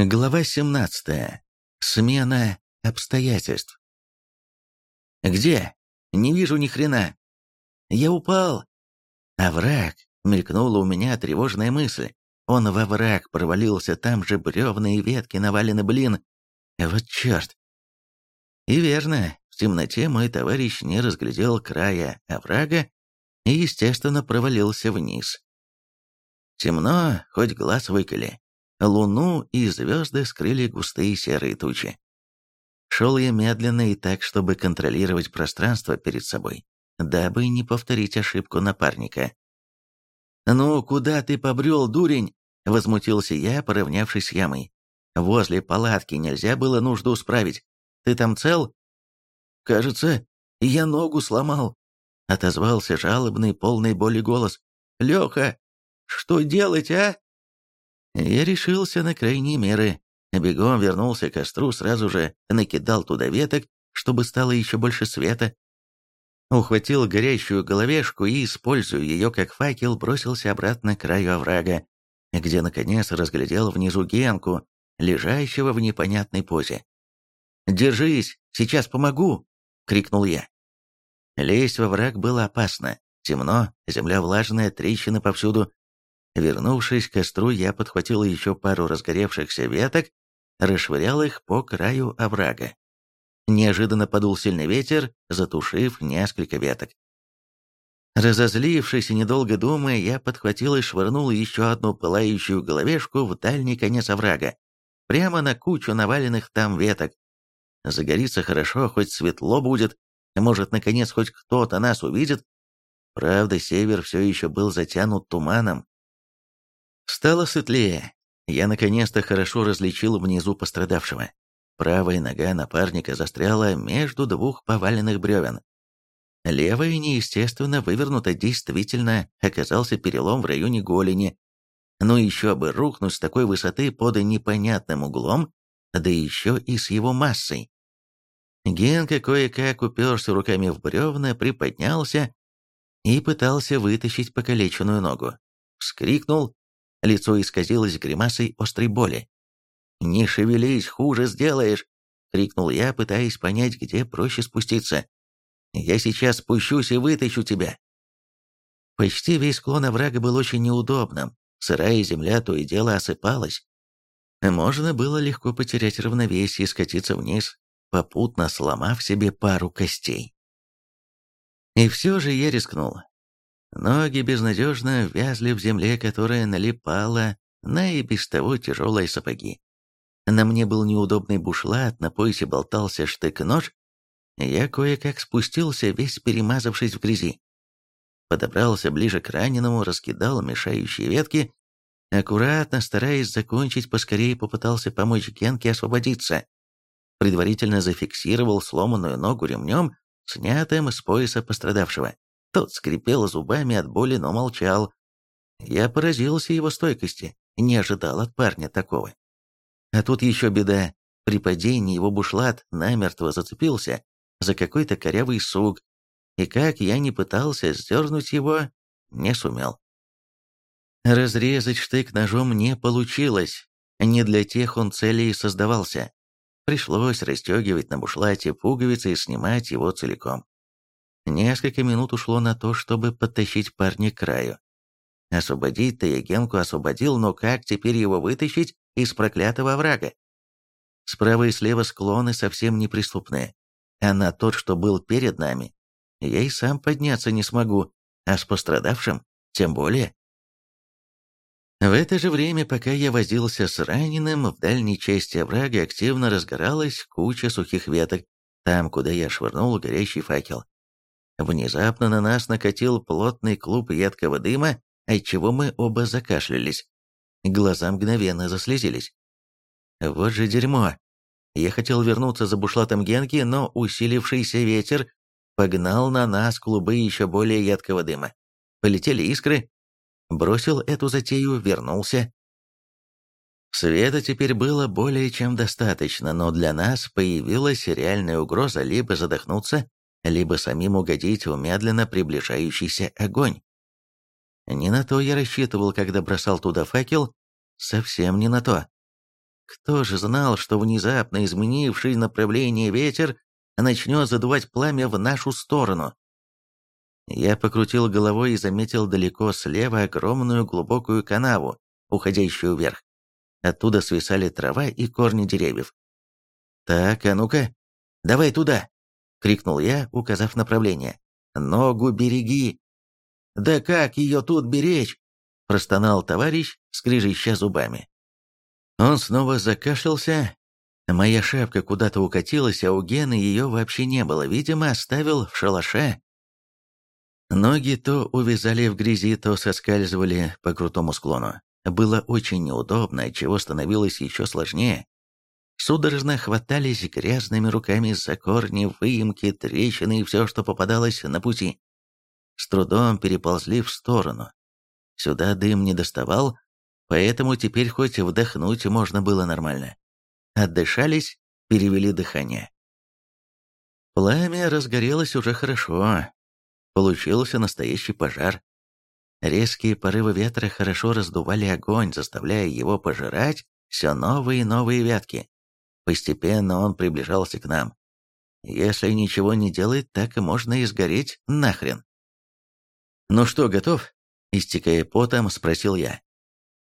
Глава 17. Смена обстоятельств. Где? Не вижу ни хрена. Я упал. Овраг. Мелькнула у меня тревожная мысль. Он во враг провалился, там же бревна и ветки навалены, блин. Вот черт. И верно, в темноте мой товарищ не разглядел края оврага и, естественно, провалился вниз. Темно, хоть глаз выколи. Луну и звезды скрыли густые серые тучи. Шел я медленно и так, чтобы контролировать пространство перед собой, дабы не повторить ошибку напарника. «Ну, куда ты побрел, дурень?» — возмутился я, поравнявшись с ямой. «Возле палатки нельзя было нужду справить. Ты там цел?» «Кажется, я ногу сломал», — отозвался жалобный, полный боли голос. «Леха, что делать, а?» Я решился на крайние меры. Бегом вернулся к костру, сразу же накидал туда веток, чтобы стало еще больше света. Ухватил горящую головешку и, используя ее как факел, бросился обратно к краю оврага, где, наконец, разглядел внизу Генку, лежащего в непонятной позе. «Держись, сейчас помогу!» — крикнул я. Лезть во враг было опасно. Темно, земля влажная, трещины повсюду. Вернувшись к костру, я подхватил еще пару разгоревшихся веток, расшвырял их по краю оврага. Неожиданно подул сильный ветер, затушив несколько веток. Разозлившись и недолго думая, я подхватил и швырнул еще одну пылающую головешку в дальний конец оврага, прямо на кучу наваленных там веток. Загорится хорошо, хоть светло будет, может, наконец, хоть кто-то нас увидит. Правда, север все еще был затянут туманом, Стало светлее. Я наконец-то хорошо различил внизу пострадавшего. Правая нога напарника застряла между двух поваленных бревен. Левая, неестественно вывернута, действительно оказался перелом в районе голени. Но еще бы рухнуть с такой высоты под непонятным углом, да еще и с его массой. Генка кое-как уперся руками в бревна, приподнялся и пытался вытащить покалеченную ногу. Вскрикнул, Лицо исказилось гримасой острой боли. «Не шевелись, хуже сделаешь!» — крикнул я, пытаясь понять, где проще спуститься. «Я сейчас спущусь и вытащу тебя!» Почти весь склон оврага был очень неудобным, сырая земля то и дело осыпалась. Можно было легко потерять равновесие и скатиться вниз, попутно сломав себе пару костей. И все же я рискнул. Ноги безнадежно вязли в земле, которая налипала на и без того тяжелые сапоги. На мне был неудобный бушлат, на поясе болтался штык-нож. Я кое-как спустился, весь перемазавшись в грязи. Подобрался ближе к раненому, раскидал мешающие ветки. Аккуратно, стараясь закончить, поскорее попытался помочь Генке освободиться. Предварительно зафиксировал сломанную ногу ремнем, снятым с пояса пострадавшего. Тот скрипел зубами от боли, но молчал. Я поразился его стойкости, не ожидал от парня такого. А тут еще беда. При падении его бушлат намертво зацепился за какой-то корявый сук, и как я не пытался сдернуть его, не сумел. Разрезать штык ножом не получилось, не для тех он целей создавался. Пришлось расстегивать на бушлате пуговицы и снимать его целиком. Несколько минут ушло на то, чтобы подтащить парня к краю. Освободить-то я Генку освободил, но как теперь его вытащить из проклятого врага? Справа и слева склоны совсем неприступные, а на тот, что был перед нами, я и сам подняться не смогу, а с пострадавшим тем более. В это же время, пока я возился с раненым, в дальней части оврага активно разгоралась куча сухих веток, там, куда я швырнул горящий факел. Внезапно на нас накатил плотный клуб едкого дыма, отчего мы оба закашлялись. Глаза мгновенно заслезились. Вот же дерьмо. Я хотел вернуться за бушлатом Генки, но усилившийся ветер погнал на нас клубы еще более едкого дыма. Полетели искры. Бросил эту затею, вернулся. Света теперь было более чем достаточно, но для нас появилась реальная угроза либо задохнуться, либо самим угодить в медленно приближающийся огонь. Не на то я рассчитывал, когда бросал туда факел, совсем не на то. Кто же знал, что внезапно изменивший направление ветер начнет задувать пламя в нашу сторону? Я покрутил головой и заметил далеко слева огромную глубокую канаву, уходящую вверх. Оттуда свисали трава и корни деревьев. «Так, а ну-ка, давай туда!» — крикнул я, указав направление. «Ногу береги!» «Да как ее тут беречь?» — простонал товарищ, скрижища зубами. Он снова закашлялся. Моя шапка куда-то укатилась, а у Гены ее вообще не было. Видимо, оставил в шалаше. Ноги то увязали в грязи, то соскальзывали по крутому склону. Было очень неудобно, отчего становилось еще сложнее. Судорожно хватались грязными руками за корни, выемки, трещины и все, что попадалось на пути. С трудом переползли в сторону. Сюда дым не доставал, поэтому теперь хоть вдохнуть можно было нормально. Отдышались, перевели дыхание. Пламя разгорелось уже хорошо. Получился настоящий пожар. Резкие порывы ветра хорошо раздували огонь, заставляя его пожирать все новые и новые ветки. Постепенно он приближался к нам. Если ничего не делать, так и можно и сгореть нахрен. «Ну что, готов?» — истекая потом, спросил я.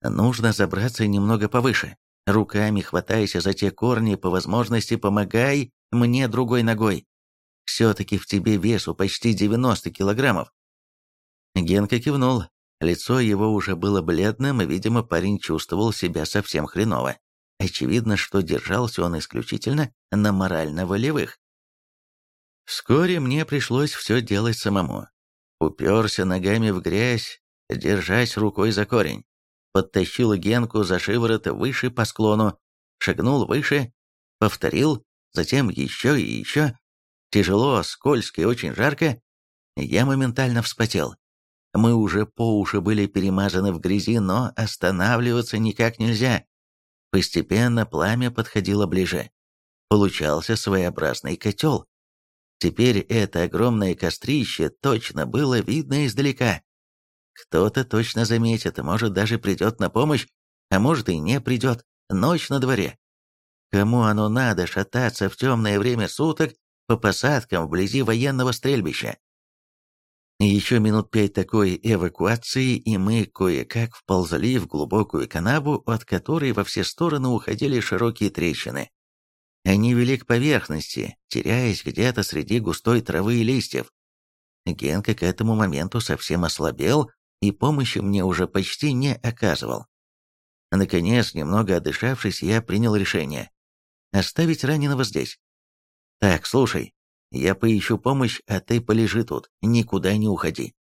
«Нужно забраться немного повыше. Руками хватайся за те корни, по возможности помогай мне другой ногой. Все-таки в тебе весу почти 90 килограммов. Генка кивнул. Лицо его уже было бледным, и, видимо, парень чувствовал себя совсем хреново. Очевидно, что держался он исключительно на морально-волевых. Вскоре мне пришлось все делать самому. Уперся ногами в грязь, держась рукой за корень. Подтащил Генку за шиворот выше по склону, шагнул выше, повторил, затем еще и еще. Тяжело, скользко и очень жарко. Я моментально вспотел. Мы уже по уши были перемазаны в грязи, но останавливаться никак нельзя. Постепенно пламя подходило ближе. Получался своеобразный котел. Теперь это огромное кострище точно было видно издалека. Кто-то точно заметит, может даже придет на помощь, а может и не придет. Ночь на дворе. Кому оно надо шататься в темное время суток по посадкам вблизи военного стрельбища? Еще минут пять такой эвакуации, и мы кое-как вползли в глубокую канаву, от которой во все стороны уходили широкие трещины. Они вели к поверхности, теряясь где-то среди густой травы и листьев. Генка к этому моменту совсем ослабел и помощи мне уже почти не оказывал. Наконец, немного отдышавшись, я принял решение. Оставить раненого здесь. Так, слушай, я поищу помощь, а ты полежи тут, никуда не уходи.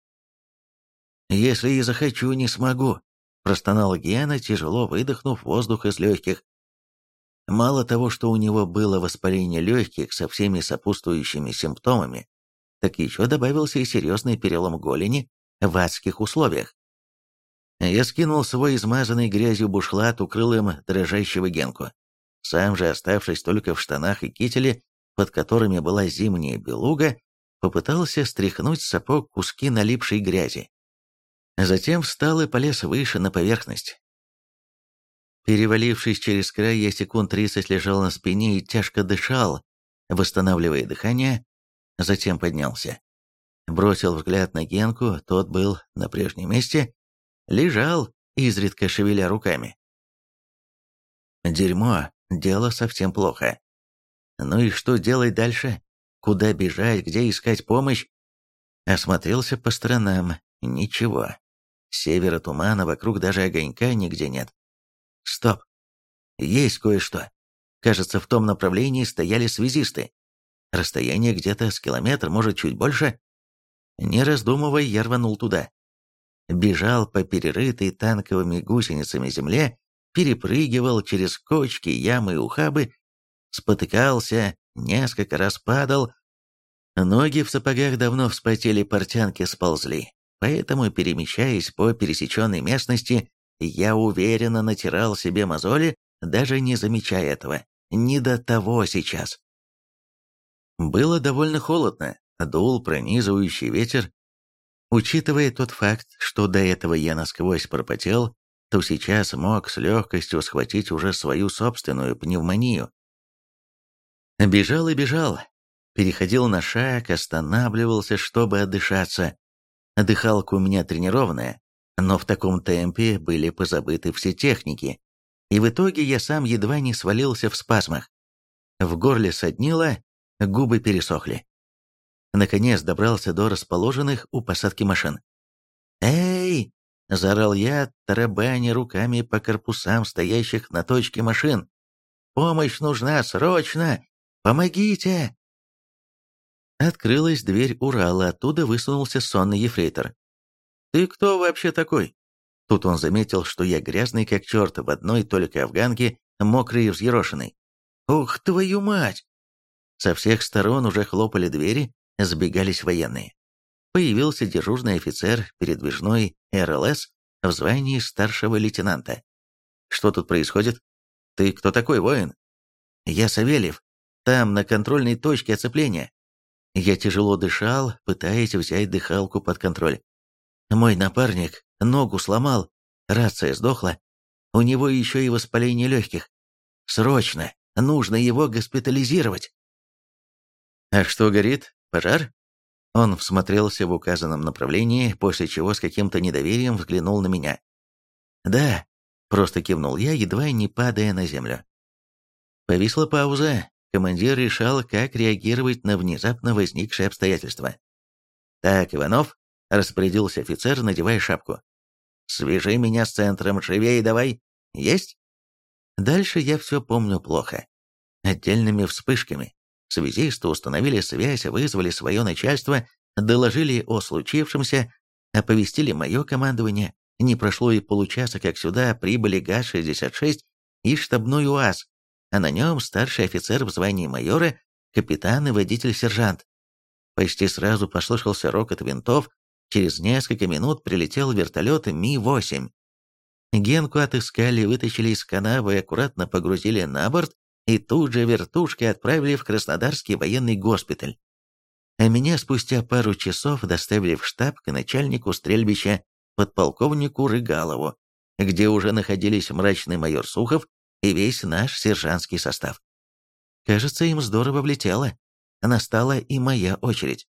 Если и захочу, не смогу, простонал Гена, тяжело выдохнув воздух из легких. Мало того, что у него было воспаление легких со всеми сопутствующими симптомами, так еще добавился и серьезный перелом голени в адских условиях. Я скинул свой измазанный грязью бушлат, укрыл им дрожащего Генку. Сам же, оставшись только в штанах и кителе, под которыми была зимняя белуга, попытался стряхнуть с сапог куски налипшей грязи. Затем встал и полез выше на поверхность. Перевалившись через край, я секунд тридцать лежал на спине и тяжко дышал, восстанавливая дыхание, затем поднялся. Бросил взгляд на Генку, тот был на прежнем месте, лежал, изредка шевеля руками. Дерьмо, дело совсем плохо. Ну и что делать дальше? Куда бежать, где искать помощь? Осмотрелся по сторонам. Ничего. С севера тумана, вокруг даже огонька нигде нет. Стоп. Есть кое-что. Кажется, в том направлении стояли связисты. Расстояние где-то с километр, может, чуть больше. Не раздумывая, я рванул туда. Бежал по перерытой танковыми гусеницами земле, перепрыгивал через кочки, ямы и ухабы, спотыкался, несколько раз падал. Ноги в сапогах давно вспотели, портянки сползли, поэтому, перемещаясь по пересеченной местности, я уверенно натирал себе мозоли, даже не замечая этого. Не до того сейчас. Было довольно холодно, дул пронизывающий ветер. Учитывая тот факт, что до этого я насквозь пропотел, то сейчас мог с легкостью схватить уже свою собственную пневмонию. Бежал и бежал, переходил на шаг, останавливался, чтобы отдышаться. Дыхалка у меня тренированная, но в таком темпе были позабыты все техники, и в итоге я сам едва не свалился в спазмах. В горле соднило, губы пересохли. Наконец добрался до расположенных у посадки машин. «Эй!» — заорал я, тарабаня руками по корпусам стоящих на точке машин. «Помощь нужна срочно! Помогите!» Открылась дверь Урала, оттуда высунулся сонный ефрейтор. «Ты кто вообще такой?» Тут он заметил, что я грязный как черт в одной только афганке, мокрый и взъерошенный. «Ух, твою мать!» Со всех сторон уже хлопали двери, сбегались военные. Появился дежурный офицер передвижной РЛС в звании старшего лейтенанта. «Что тут происходит? Ты кто такой, воин?» «Я Савельев. Там, на контрольной точке оцепления. Я тяжело дышал, пытаясь взять дыхалку под контроль. Мой напарник ногу сломал, рация сдохла. У него еще и воспаление легких. Срочно, нужно его госпитализировать. А что горит? Пожар? Он всмотрелся в указанном направлении, после чего с каким-то недоверием взглянул на меня. «Да», — просто кивнул я, едва не падая на землю. Повисла пауза, командир решал, как реагировать на внезапно возникшие обстоятельства. «Так, Иванов», — распорядился офицер, надевая шапку. «Свяжи меня с центром, живее давай. Есть?» Дальше я все помню плохо. Отдельными вспышками. Связисты установили связь, вызвали свое начальство, доложили о случившемся, оповестили мое командование. Не прошло и получаса, как сюда прибыли ГАЗ-66 и штабной УАЗ, а на нем старший офицер в звании майора, капитан и водитель-сержант. Почти сразу послышался рокот винтов, через несколько минут прилетел вертолет Ми-8. Генку отыскали, вытащили из канавы аккуратно погрузили на борт, и тут же вертушкой отправили в Краснодарский военный госпиталь. А меня спустя пару часов доставили в штаб к начальнику стрельбища подполковнику Рыгалову, где уже находились мрачный майор Сухов и весь наш сержантский состав. Кажется, им здорово влетело. Настала и моя очередь.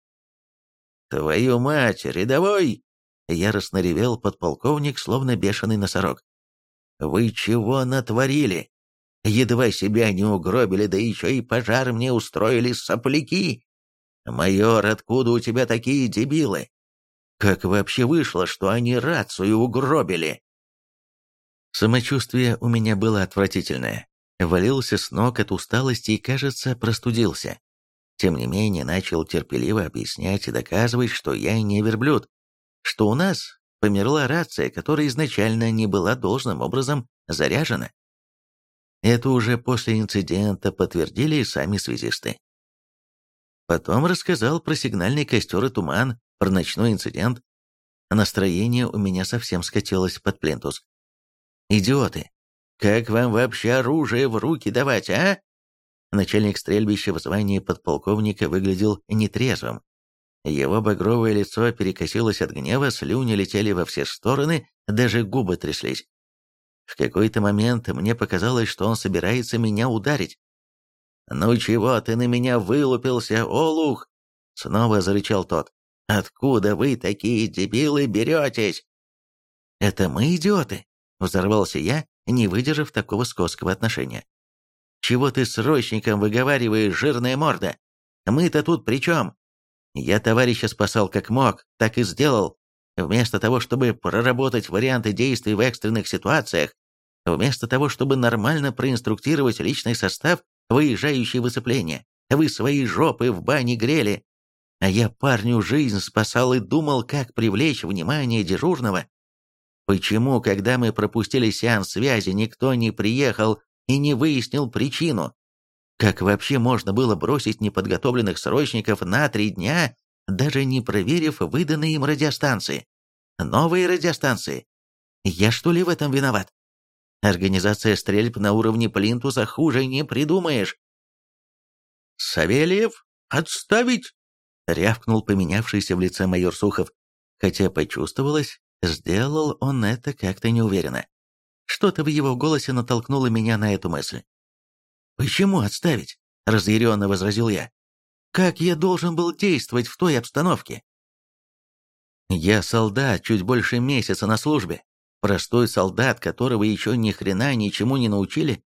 «Твою мать, рядовой!» — яростно ревел подполковник, словно бешеный носорог. «Вы чего натворили? Едва себя не угробили, да еще и пожар мне устроили сопляки! Майор, откуда у тебя такие дебилы? Как вообще вышло, что они рацию угробили?» Самочувствие у меня было отвратительное. Валился с ног от усталости и, кажется, простудился. Тем не менее, начал терпеливо объяснять и доказывать, что я не верблюд, что у нас померла рация, которая изначально не была должным образом заряжена. Это уже после инцидента подтвердили и сами связисты. Потом рассказал про сигнальный костер и туман, про ночной инцидент. Настроение у меня совсем скатилось под плинтус. Идиоты! Как вам вообще оружие в руки давать, а? Начальник стрельбища в звании подполковника выглядел нетрезвым. Его багровое лицо перекосилось от гнева, слюни летели во все стороны, даже губы тряслись. В какой-то момент мне показалось, что он собирается меня ударить. «Ну чего ты на меня вылупился, олух?» Снова зарычал тот. «Откуда вы такие дебилы беретесь?» «Это мы идиоты?» Взорвался я, не выдержав такого скотского отношения. «Чего ты срочником выговариваешь, жирная морда? Мы-то тут при чем? Я товарища спасал как мог, так и сделал. Вместо того, чтобы проработать варианты действий в экстренных ситуациях, вместо того, чтобы нормально проинструктировать личный состав, выезжающий в вы свои жопы в бане грели. А я парню жизнь спасал и думал, как привлечь внимание дежурного Почему, когда мы пропустили сеанс связи, никто не приехал и не выяснил причину? Как вообще можно было бросить неподготовленных срочников на три дня, даже не проверив выданные им радиостанции? Новые радиостанции. Я что ли в этом виноват? Организация стрельб на уровне плинтуса хуже не придумаешь. «Савельев, отставить!» — рявкнул поменявшийся в лице майор Сухов, хотя почувствовалось, Сделал он это как-то неуверенно. Что-то в его голосе натолкнуло меня на эту мысль. «Почему отставить?» — разъяренно возразил я. «Как я должен был действовать в той обстановке?» «Я солдат, чуть больше месяца на службе. Простой солдат, которого еще ни хрена ничему не научили.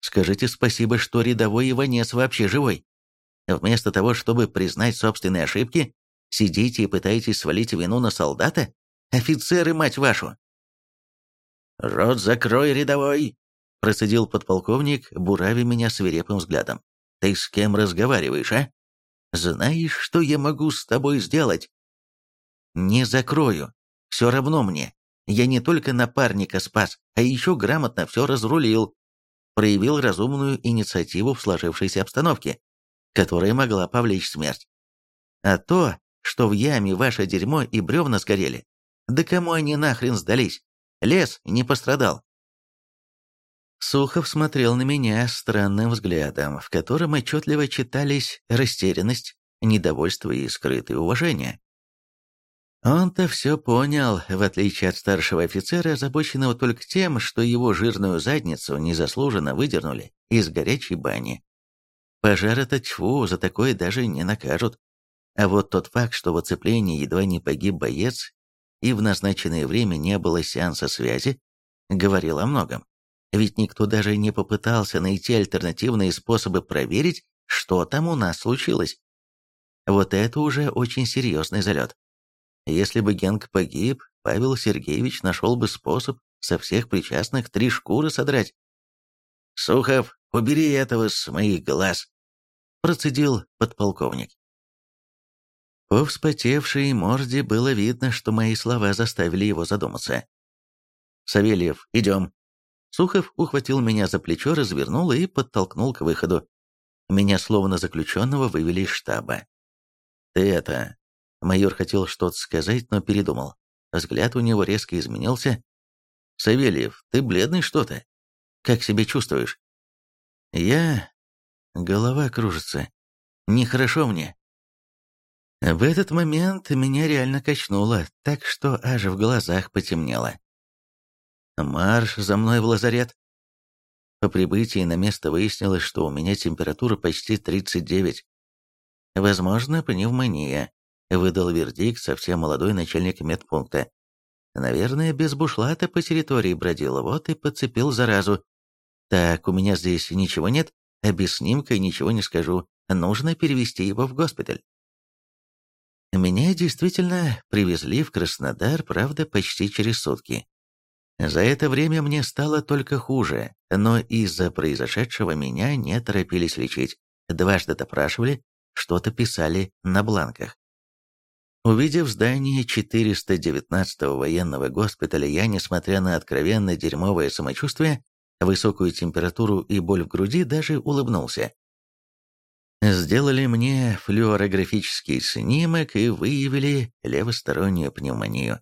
Скажите спасибо, что рядовой Иванец вообще живой. Вместо того, чтобы признать собственные ошибки, сидите и пытаетесь свалить вину на солдата? Офицеры, мать вашу!» «Рот закрой, рядовой!» — процедил подполковник, бурави меня свирепым взглядом. «Ты с кем разговариваешь, а? Знаешь, что я могу с тобой сделать?» «Не закрою. Все равно мне. Я не только напарника спас, а еще грамотно все разрулил. Проявил разумную инициативу в сложившейся обстановке, которая могла повлечь смерть. А то, что в яме ваше дерьмо и бревна сгорели, да кому они нахрен сдались? Лес не пострадал. Сухов смотрел на меня странным взглядом, в котором отчетливо читались растерянность, недовольство и скрытое уважение. Он-то все понял, в отличие от старшего офицера, озабоченного только тем, что его жирную задницу незаслуженно выдернули из горячей бани. Пожар-то тьфу, за такое даже не накажут. А вот тот факт, что в оцеплении едва не погиб боец и в назначенное время не было сеанса связи, говорил о многом. Ведь никто даже не попытался найти альтернативные способы проверить, что там у нас случилось. Вот это уже очень серьезный залет. Если бы Генк погиб, Павел Сергеевич нашел бы способ со всех причастных три шкуры содрать. «Сухов, убери этого с моих глаз!» процедил подполковник. По вспотевшей морде было видно, что мои слова заставили его задуматься. «Савельев, идем!» Сухов ухватил меня за плечо, развернул и подтолкнул к выходу. Меня словно заключенного вывели из штаба. «Ты это...» Майор хотел что-то сказать, но передумал. Взгляд у него резко изменился. «Савельев, ты бледный что-то? Как себя чувствуешь?» «Я...» Голова кружится. Нехорошо мне. В этот момент меня реально качнуло, так что аж в глазах потемнело. Марш за мной в лазарет. По прибытии на место выяснилось, что у меня температура почти 39. Возможно, пневмония, выдал вердикт совсем молодой начальник медпункта. Наверное, без бушлата по территории бродил, вот и подцепил заразу. Так, у меня здесь ничего нет, а без снимка ничего не скажу. Нужно перевести его в госпиталь. Меня действительно привезли в Краснодар, правда, почти через сутки. За это время мне стало только хуже, но из-за произошедшего меня не торопились лечить. Дважды допрашивали, что-то писали на бланках. Увидев здание 419-го военного госпиталя, я, несмотря на откровенно дерьмовое самочувствие, высокую температуру и боль в груди, даже улыбнулся. Сделали мне флюорографический снимок и выявили левостороннюю пневмонию.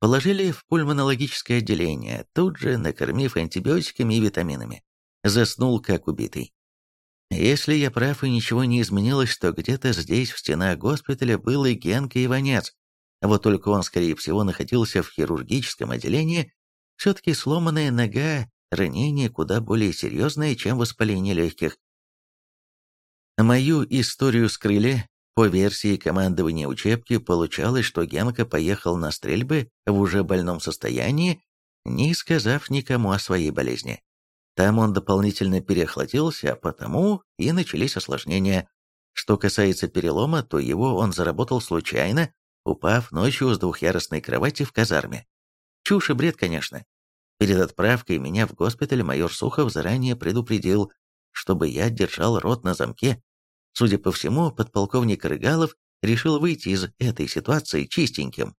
Положили в пульмонологическое отделение, тут же накормив антибиотиками и витаминами. Заснул как убитый. Если я прав и ничего не изменилось, то где-то здесь, в стенах госпиталя, был и Генка Иванец. Вот только он, скорее всего, находился в хирургическом отделении. Все-таки сломанная нога, ранение куда более серьезное, чем воспаление легких. Мою историю скрыли. По версии командования учебки получалось, что Генка поехал на стрельбы в уже больном состоянии, не сказав никому о своей болезни. Там он дополнительно переохладился, а потому и начались осложнения. Что касается перелома, то его он заработал случайно, упав ночью с двухъярусной кровати в казарме. Чушь и бред, конечно. Перед отправкой меня в госпиталь майор Сухов заранее предупредил, чтобы я держал рот на замке. Судя по всему, подполковник Рыгалов решил выйти из этой ситуации чистеньким.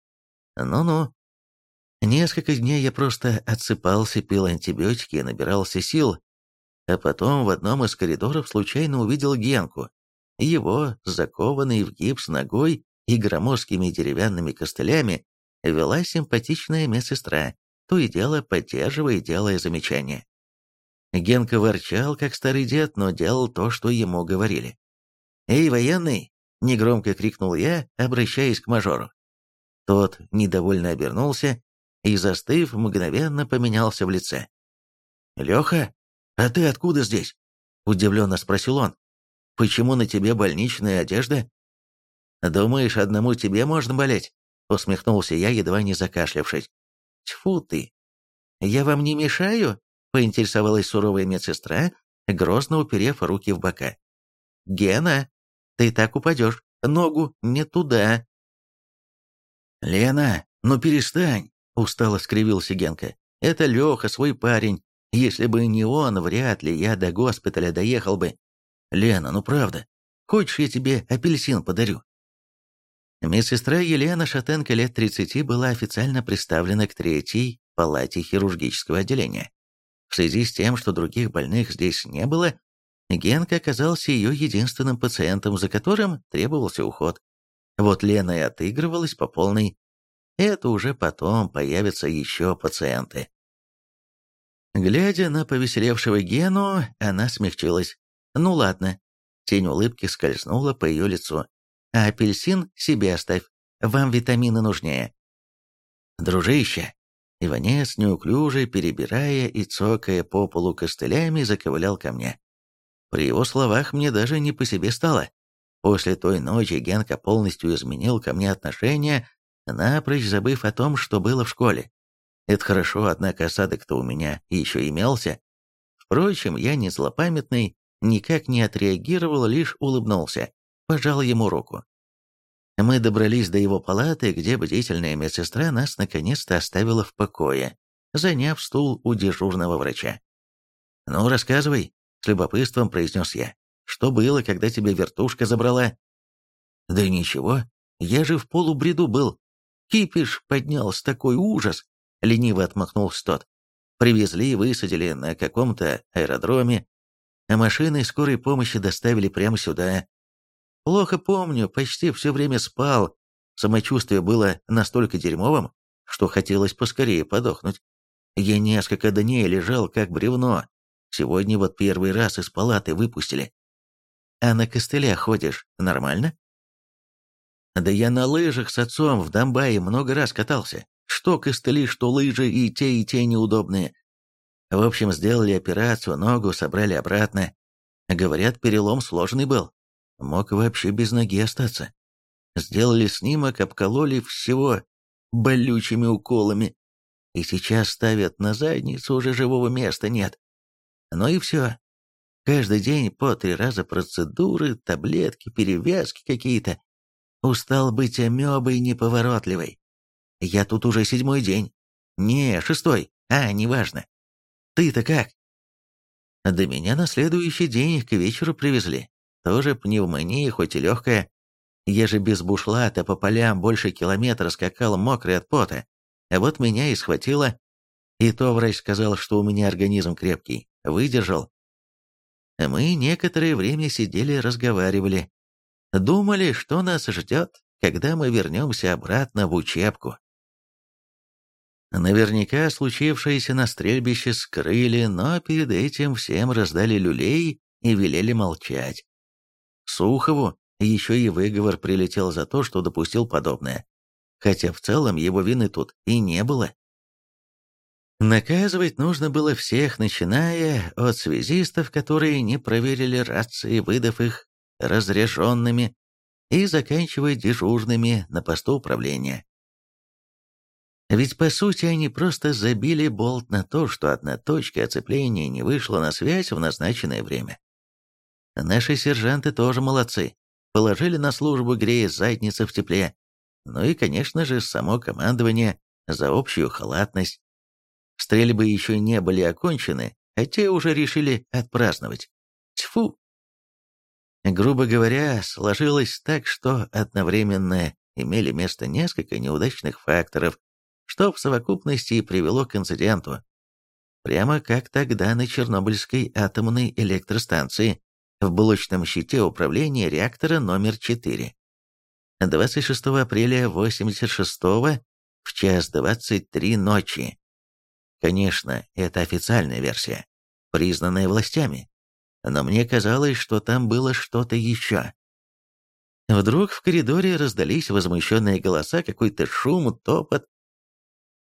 Ну-ну. Несколько дней я просто отсыпался, пил антибиотики и набирался сил, а потом в одном из коридоров случайно увидел Генку. Его, закованный в гипс ногой и громоздкими деревянными костылями, вела симпатичная медсестра, то и дело поддерживая, делая замечания. Генка ворчал, как старый дед, но делал то, что ему говорили. «Эй, военный!» — негромко крикнул я, обращаясь к мажору. Тот недовольно обернулся и, застыв, мгновенно поменялся в лице. «Леха, а ты откуда здесь?» — удивленно спросил он. «Почему на тебе больничная одежда?» «Думаешь, одному тебе можно болеть?» — усмехнулся я, едва не закашлявшись. «Тьфу ты! Я вам не мешаю?» — поинтересовалась суровая медсестра, грозно уперев руки в бока. «Гена, ты так упадешь, ногу не туда!» «Лена, ну перестань!» — устало скривился Генка. «Это Леха, свой парень. Если бы не он, вряд ли я до госпиталя доехал бы. Лена, ну правда, хочешь, я тебе апельсин подарю?» Медсестра Елена Шатенко лет 30 была официально представлена к третьей палате хирургического отделения. В связи с тем, что других больных здесь не было, Генка оказался ее единственным пациентом, за которым требовался уход. Вот Лена и отыгрывалась по полной. Это уже потом появятся еще пациенты. Глядя на повеселевшего Гену, она смягчилась. «Ну ладно». Тень улыбки скользнула по ее лицу. «А апельсин себе оставь. Вам витамины нужнее». «Дружище!» Иванец, неуклюже, перебирая и цокая по полу костылями, заковылял ко мне. При его словах мне даже не по себе стало. После той ночи Генка полностью изменил ко мне отношение, напрочь забыв о том, что было в школе. Это хорошо, однако осадок-то у меня еще имелся. Впрочем, я не злопамятный, никак не отреагировал, лишь улыбнулся, пожал ему руку. Мы добрались до его палаты, где бдительная медсестра нас наконец-то оставила в покое, заняв стул у дежурного врача. «Ну, рассказывай», — с любопытством произнес я. «Что было, когда тебя вертушка забрала?» «Да ничего, я же в полубреду был. Кипиш поднялся такой ужас!» — лениво отмахнулся тот. «Привезли и высадили на каком-то аэродроме, а машины скорой помощи доставили прямо сюда. Плохо помню, почти все время спал. Самочувствие было настолько дерьмовым, что хотелось поскорее подохнуть. Я несколько дней лежал как бревно. Сегодня вот первый раз из палаты выпустили. А на костылях ходишь нормально? Да я на лыжах с отцом в Донбайе много раз катался. Что костыли, что лыжи, и те, и те неудобные. В общем, сделали операцию, ногу собрали обратно. Говорят, перелом сложный был. Мог вообще без ноги остаться. Сделали снимок, обкололи всего болючими уколами. И сейчас ставят на задницу, уже живого места нет. Ну и все. Каждый день по три раза процедуры, таблетки, перевязки какие-то. Устал быть амебой неповоротливой. Я тут уже седьмой день. Не, шестой. А, неважно. Ты-то как? До меня на следующий день к вечеру привезли. Тоже пневмония, хоть и легкая. Я же без бушлата по полям больше километра скакал мокрый от пота. А вот меня и схватило. И то врач сказал, что у меня организм крепкий. Выдержал. Мы некоторое время сидели разговаривали. Думали, что нас ждет, когда мы вернемся обратно в учебку. Наверняка случившееся на стрельбище скрыли, но перед этим всем раздали люлей и велели молчать. Сухову еще и выговор прилетел за то, что допустил подобное. Хотя в целом его вины тут и не было. Наказывать нужно было всех, начиная от связистов, которые не проверили рации, выдав их разряженными, и заканчивая дежурными на посту управления. Ведь по сути они просто забили болт на то, что одна точка оцепления не вышла на связь в назначенное время. Наши сержанты тоже молодцы. Положили на службу, грея задницы в тепле. Ну и, конечно же, само командование за общую халатность. Стрельбы еще не были окончены, а те уже решили отпраздновать. Тьфу! Грубо говоря, сложилось так, что одновременно имели место несколько неудачных факторов, что в совокупности и привело к инциденту. Прямо как тогда на Чернобыльской атомной электростанции, в блочном щите управления реактора номер 4. 26 апреля 86 в час 23 ночи. Конечно, это официальная версия, признанная властями, но мне казалось, что там было что-то еще. Вдруг в коридоре раздались возмущенные голоса, какой-то шум, топот.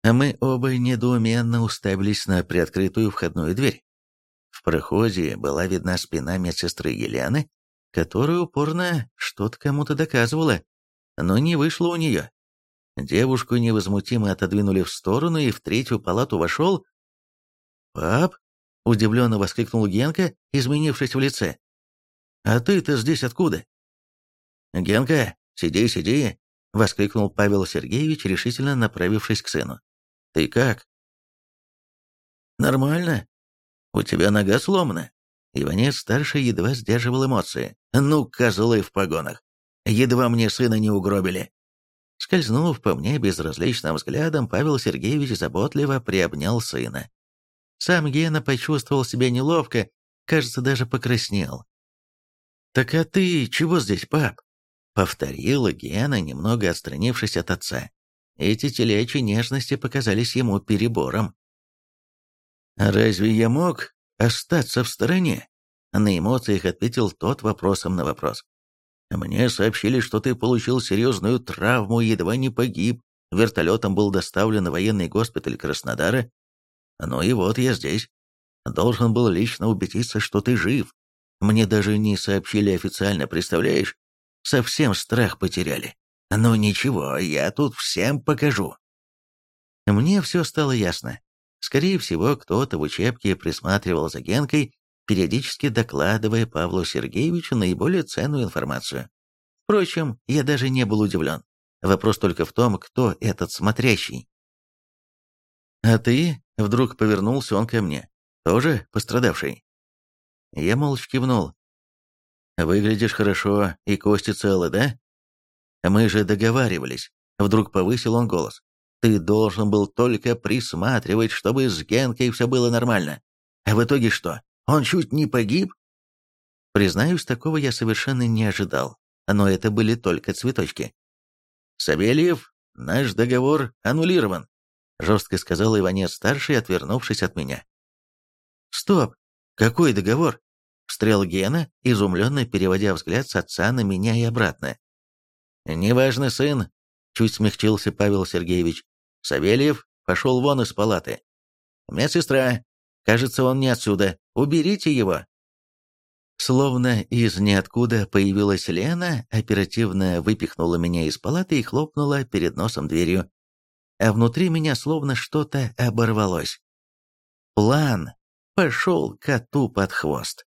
А мы оба недоуменно уставились на приоткрытую входную дверь. В проходе была видна спина медсестры Елены, которая упорно что-то кому-то доказывала, но не вышло у нее. Девушку невозмутимо отодвинули в сторону, и в третью палату вошел... «Пап!» — удивленно воскликнул Генка, изменившись в лице. «А ты-то здесь откуда?» «Генка, сиди, сиди!» — воскликнул Павел Сергеевич, решительно направившись к сыну. «Ты как?» «Нормально. У тебя нога сломана». Иванец-старший едва сдерживал эмоции. «Ну, козлы в погонах! Едва мне сына не угробили!» Скользнув по мне безразличным взглядом, Павел Сергеевич заботливо приобнял сына. Сам Гена почувствовал себя неловко, кажется, даже покраснел. «Так а ты чего здесь, пап?» — повторила Гена, немного отстранившись от отца. Эти телячьи нежности показались ему перебором. «Разве я мог остаться в стороне?» На эмоциях ответил тот вопросом на вопрос. «Мне сообщили, что ты получил серьезную травму и едва не погиб. Вертолетом был доставлен в военный госпиталь Краснодара. Ну и вот я здесь. Должен был лично убедиться, что ты жив. Мне даже не сообщили официально, представляешь? Совсем страх потеряли. Ну ничего, я тут всем покажу. Мне все стало ясно. Скорее всего, кто-то в учебке присматривал за Генкой, периодически докладывая Павлу Сергеевичу наиболее ценную информацию. Впрочем, я даже не был удивлен. Вопрос только в том, кто этот смотрящий. «А ты?» — вдруг повернулся он ко мне. «Тоже пострадавший?» Я молча кивнул. «Выглядишь хорошо, и кости целы, да?» «Мы же договаривались», — вдруг повысил он голос. «Ты должен был только присматривать, чтобы с Генкой все было нормально. А в итоге что, он чуть не погиб?» Признаюсь, такого я совершенно не ожидал, но это были только цветочки. «Савельев, наш договор аннулирован», — жестко сказал Иванец-старший, отвернувшись от меня. «Стоп! Какой договор?» — встрял Гена, изумленно переводя взгляд с отца на меня и обратно. «Неважно, сын», — чуть смягчился Павел Сергеевич. «Савельев пошел вон из палаты. Медсестра, кажется, он не отсюда. Уберите его». Словно из ниоткуда появилась Лена, оперативно выпихнула меня из палаты и хлопнула перед носом дверью. А внутри меня словно что-то оборвалось. План пошел коту под хвост.